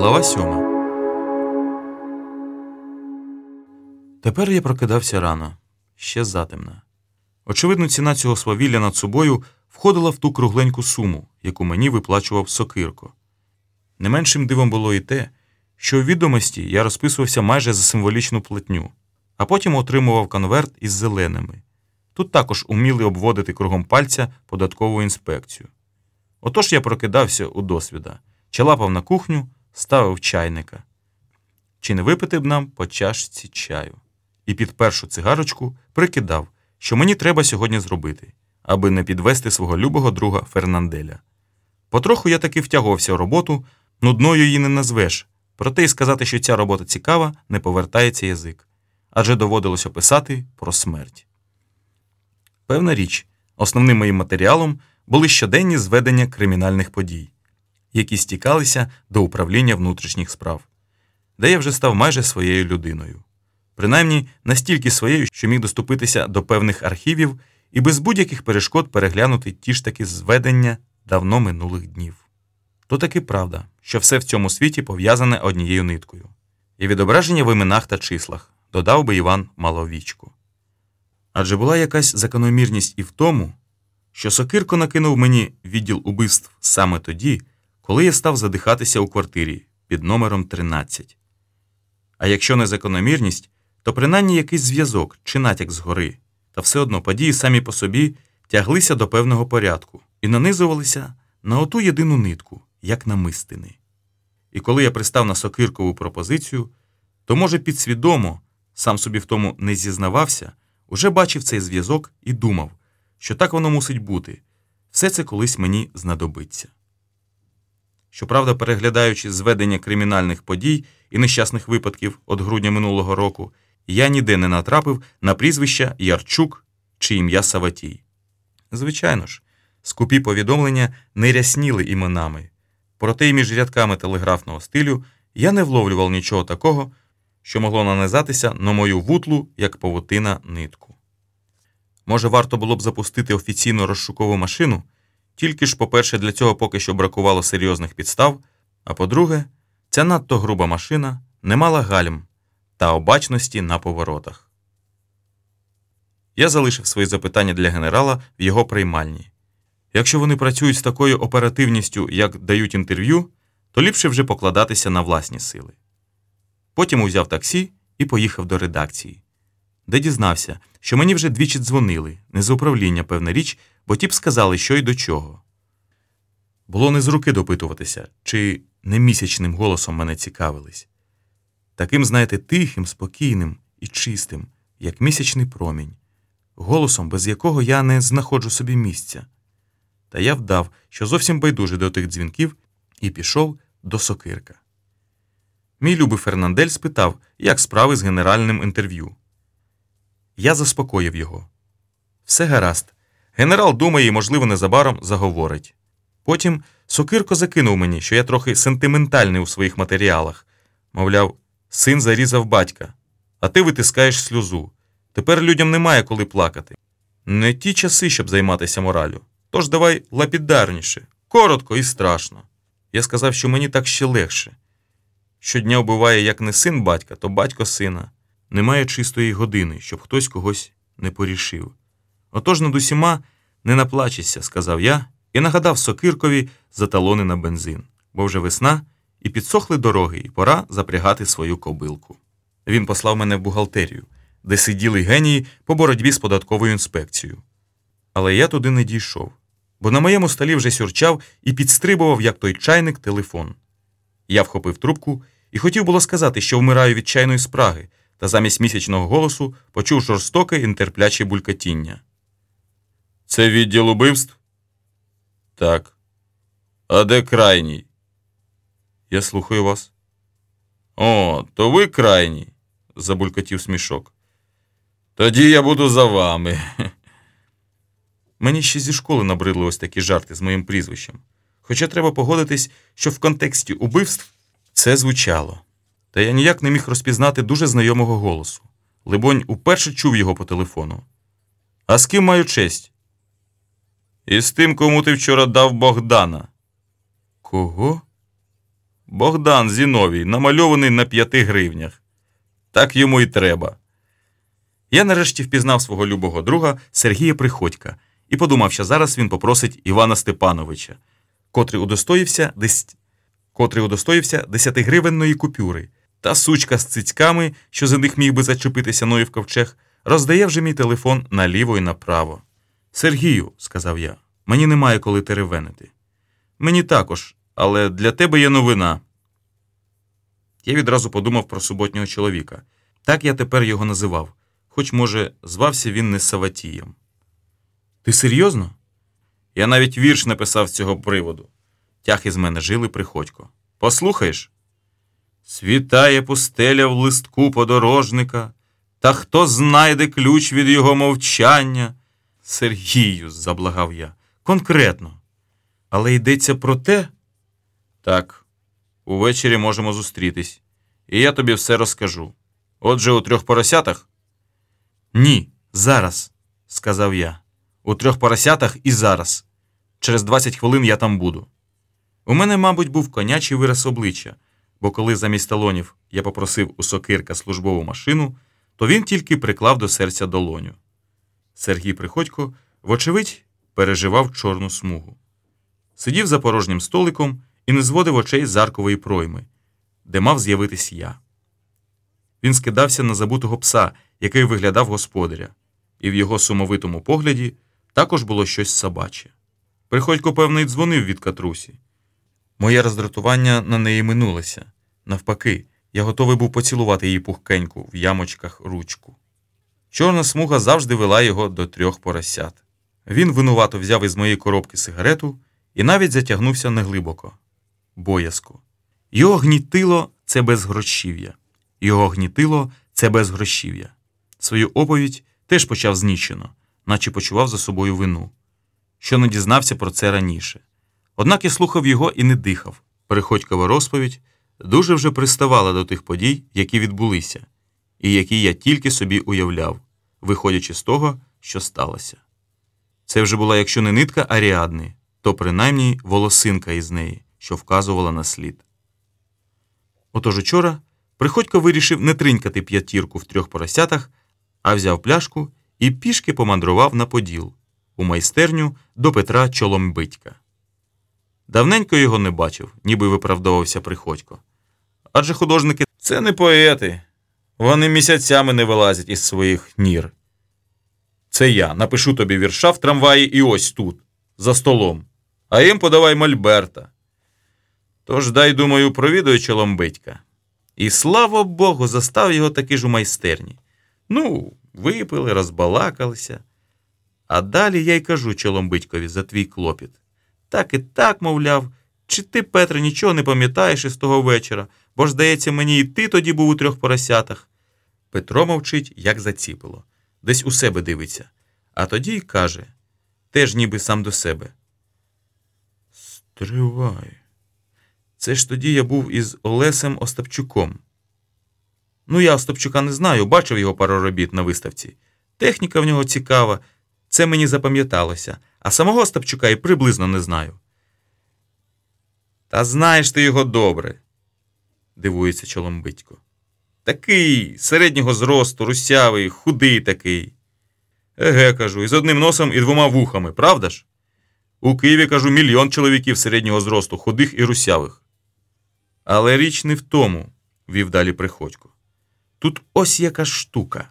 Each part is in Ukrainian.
Глава сьома. Тепер я прокидався рано, ще затемно. Очевидно, ціна цього свавілля над собою входила в ту кругленьку суму, яку мені виплачував сокирко. Не меншим дивом було і те, що у відомості я розписувався майже за символічну платню, а потім отримував конверт із зеленими. Тут також уміли обводити кругом пальця податкову інспекцію. Отож я прокидався у досвіда, чалапав на кухню, ставив чайника. Чи не випити б нам по чашці чаю? І під першу цигарочку прикидав, що мені треба сьогодні зробити, аби не підвести свого любого друга Фернанделя. Потроху я таки втягувався в роботу, нудною її не назвеш, проте й сказати, що ця робота цікава, не повертається язик, адже доводилося писати про смерть. Певна річ, основним моїм матеріалом були щоденні зведення кримінальних подій, які стікалися до управління внутрішніх справ, де я вже став майже своєю людиною, принаймні настільки своєю, що міг доступитися до певних архівів і без будь-яких перешкод переглянути ті ж таки зведення давно минулих днів. То таки правда, що все в цьому світі пов'язане однією ниткою, і відображення в іменах та числах, додав би Іван Маловічко. Адже була якась закономірність і в тому, що Сокирко накинув мені відділ убивств саме тоді, коли я став задихатися у квартирі під номером 13. А якщо не закономірність, то принаймні якийсь зв'язок чи натяк згори, та все одно події самі по собі тяглися до певного порядку і нанизувалися на оту єдину нитку, як намистини. І коли я пристав на сокиркову пропозицію, то, може, підсвідомо, сам собі в тому не зізнавався, уже бачив цей зв'язок і думав, що так воно мусить бути, все це колись мені знадобиться. Щоправда, переглядаючи зведення кримінальних подій і нещасних випадків від грудня минулого року, я ніде не натрапив на прізвища Ярчук чи ім'я Саватій. Звичайно ж, скупі повідомлення не рясніли іменами, проте й між рядками телеграфного стилю я не вловлював нічого такого, що могло нанизатися на мою вутлу, як павутина нитку. Може, варто було б запустити офіційну розшукову машину, тільки ж, по-перше, для цього поки що бракувало серйозних підстав, а по-друге, ця надто груба машина не мала гальм та обачності на поворотах. Я залишив свої запитання для генерала в його приймальні. Якщо вони працюють з такою оперативністю, як дають інтерв'ю, то ліпше вже покладатися на власні сили. Потім узяв таксі і поїхав до редакції, де дізнався, що мені вже двічі дзвонили, не з управління, певна річ, бо ті б сказали, що й до чого. Було не з руки допитуватися, чи не місячним голосом мене цікавились. Таким, знаєте, тихим, спокійним і чистим, як місячний промінь, голосом, без якого я не знаходжу собі місця. Та я вдав, що зовсім байдужий до тих дзвінків, і пішов до сокирка. Мій любий Фернандель спитав, як справи з генеральним інтерв'ю. Я заспокоїв його. Все гаразд. Генерал думає і, можливо, незабаром заговорить. Потім сокирко закинув мені, що я трохи сентиментальний у своїх матеріалах. Мовляв, син зарізав батька, а ти витискаєш сльозу. Тепер людям немає коли плакати. Не ті часи, щоб займатися моралю. Тож давай лапідарніше, коротко і страшно. Я сказав, що мені так ще легше. Щодня вбиває як не син батька, то батько сина. Немає чистої години, щоб хтось когось не порішив. Отож над усіма не наплачешся, сказав я, і нагадав сокиркові за талони на бензин, бо вже весна, і підсохли дороги, і пора запрягати свою кобилку. Він послав мене в бухгалтерію, де сиділи генії по боротьбі з податковою інспекцією. Але я туди не дійшов, бо на моєму столі вже сюрчав і підстрибував, як той чайник, телефон. Я вхопив трубку і хотів було сказати, що вмираю від чайної спраги, та замість місячного голосу почув жорстоке і нетерпляче булькатіння. Це відділ убивств? Так. А де крайній? Я слухаю вас. О, то ви крайній, забулькотів смішок. Тоді я буду за вами. Мені ще зі школи набридли ось такі жарти з моїм прізвищем. Хоча треба погодитись, що в контексті убивств це звучало. Та я ніяк не міг розпізнати дуже знайомого голосу. Либонь, уперше чув його по телефону. А з ким маю честь? І з тим, кому ти вчора дав Богдана. Кого? Богдан Зіновій, намальований на п'яти гривнях. Так йому й треба. Я нарешті впізнав свого любого друга Сергія Приходька і подумав, що зараз він попросить Івана Степановича, котрий удостоївся десь котрий удостоївся десятигривенної купюри, та сучка з цицьками, що за них міг би зачепитися Ноїв ковчег, роздає вже мій телефон наліво і направо. Сергію, сказав я, мені немає коли теревенити. Мені також, але для тебе є новина. Я відразу подумав про суботнього чоловіка. Так я тепер його називав, хоч, може, звався він не Саватієм. Ти серйозно? Я навіть вірш написав з цього приводу. Тяг із мене жили приходько. Послухаєш? Світає пустеля в листку подорожника, та хто знайде ключ від його мовчання? Сергію, заблагав я, конкретно. Але йдеться про те? Так, увечері можемо зустрітись, і я тобі все розкажу. Отже, у трьох поросятах? Ні, зараз, сказав я. У трьох поросятах і зараз. Через 20 хвилин я там буду. У мене, мабуть, був конячий вираз обличчя, бо коли замість талонів я попросив у сокирка службову машину, то він тільки приклав до серця долоню. Сергій Приходько, вочевидь, переживав чорну смугу. Сидів за порожнім столиком і не зводив очей з аркової пройми, де мав з'явитись я. Він скидався на забутого пса, який виглядав господаря, і в його сумовитому погляді також було щось собаче. Приходько, певно, й дзвонив від катрусі. Моє роздратування на неї минулося. Навпаки, я готовий був поцілувати її пухкеньку в ямочках ручку. Чорна смуга завжди вела його до трьох поросят. Він винувато взяв із моєї коробки сигарету і навіть затягнувся неглибоко, боязко. Його гнітило це безгрошів'я. Його гнітило це безгрошів'я. Свою оповідь теж почав знічено, наче почував за собою вину, що не дізнався про це раніше. Однак я слухав його і не дихав. Переходькова розповідь дуже вже приставала до тих подій, які відбулися, і які я тільки собі уявляв, виходячи з того, що сталося. Це вже була, якщо не нитка Аріадни, то принаймні волосинка із неї, що вказувала на слід. Отож учора Приходько вирішив не тринькати п'ятірку в трьох поросятах, а взяв пляшку і пішки помандрував на поділ у майстерню до Петра Чоломбитька. Давненько його не бачив, ніби виправдовувався Приходько. Адже художники це не поети. Вони місяцями не вилазять із своїх нір. Це я напишу тобі вірша в трамваї і ось тут, за столом, а їм подавай Мольберта. Тож дай, думаю, провідую Чоломбитька. І слава Богу, застав його таки ж у майстерні. Ну, випили, розбалакалися. А далі я й кажу Чоломбитькові за твій клопіт. Так і так, мовляв, чи ти, Петре, нічого не пам'ятаєш із того вечора, бо ж, здається, мені і ти тоді був у трьох поросятах. Петро мовчить, як заціпило, десь у себе дивиться, а тоді й каже теж ніби сам до себе. Стривай. Це ж тоді я був із Олесем Остапчуком. Ну, я Остапчука не знаю, бачив його пару робіт на виставці. Техніка в нього цікава, це мені запам'яталося, а самого Остапчука і приблизно не знаю. Та знаєш ти його добре, дивується Чоломбитько. Такий середнього зросту, русявий, худий такий. Еге, кажу, із одним носом і двома вухами, правда ж? У Києві, кажу, мільйон чоловіків середнього зросту, худих і русявих. Але річ не в тому, вів далі Приходько. Тут ось яка штука.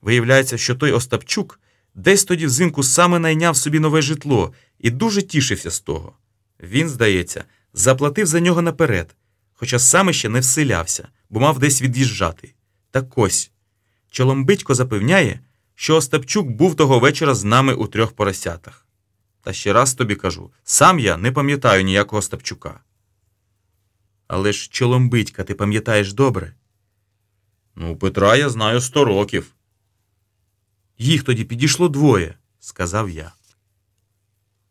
Виявляється, що той Остапчук десь тоді взимку саме найняв собі нове житло і дуже тішився з того. Він, здається, заплатив за нього наперед, хоча саме ще не вселявся, бо мав десь від'їжджати. Так ось Чоломбитько запевняє, що Остапчук був того вечора з нами у трьох поросятах. Та ще раз тобі кажу, сам я не пам'ятаю ніякого Остапчука. Але ж Чоломбитька ти пам'ятаєш добре? Ну, Петра я знаю сто років. Їх тоді підійшло двоє, сказав я.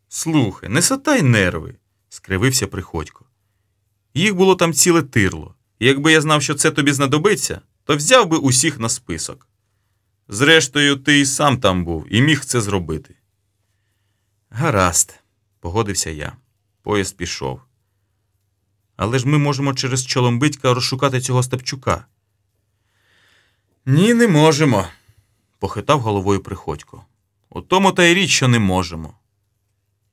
Слухай, не сатай нерви, скривився Приходько. Їх було там ціле тирло, якби я знав, що це тобі знадобиться, то взяв би усіх на список. Зрештою, ти і сам там був і міг це зробити. Гаразд, погодився я. Поїзд пішов. Але ж ми можемо через Чоломбитька розшукати цього Степчука. Ні, не можемо, похитав головою Приходько. У тому та й річ, що не можемо.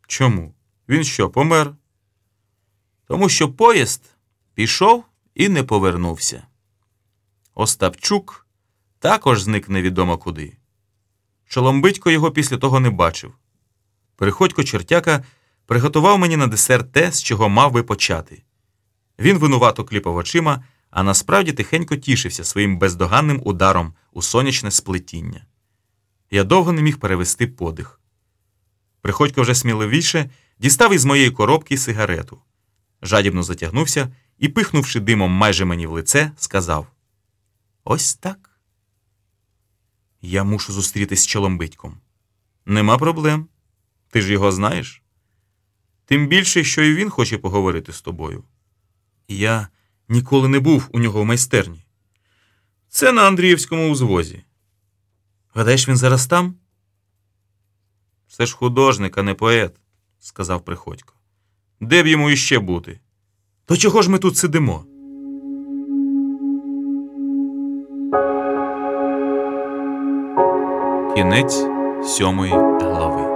Чому? Він що, помер? Тому що поїзд пішов і не повернувся. Остапчук також зник невідомо куди. Шоломбитько його після того не бачив. Приходько чертяка приготував мені на десерт те, з чого мав би почати. Він винувато кліпав очима, а насправді тихенько тішився своїм бездоганним ударом у сонячне сплетіння. Я довго не міг перевести подих. Приходько вже сміливіше дістав із моєї коробки сигарету, жадібно затягнувся і, пихнувши димом майже мені в лице, сказав: Ось так. Я мушу зустрітись з Чоломбитьком. Нема проблем. Ти ж його знаєш. Тим більше, що і він хоче поговорити з тобою. Я ніколи не був у нього в майстерні. Це на Андріївському узвозі. Гадаєш, він зараз там? Це ж художник, а не поет, сказав Приходько. Де б йому іще бути? То чого ж ми тут сидимо? Кінець сьомої глави.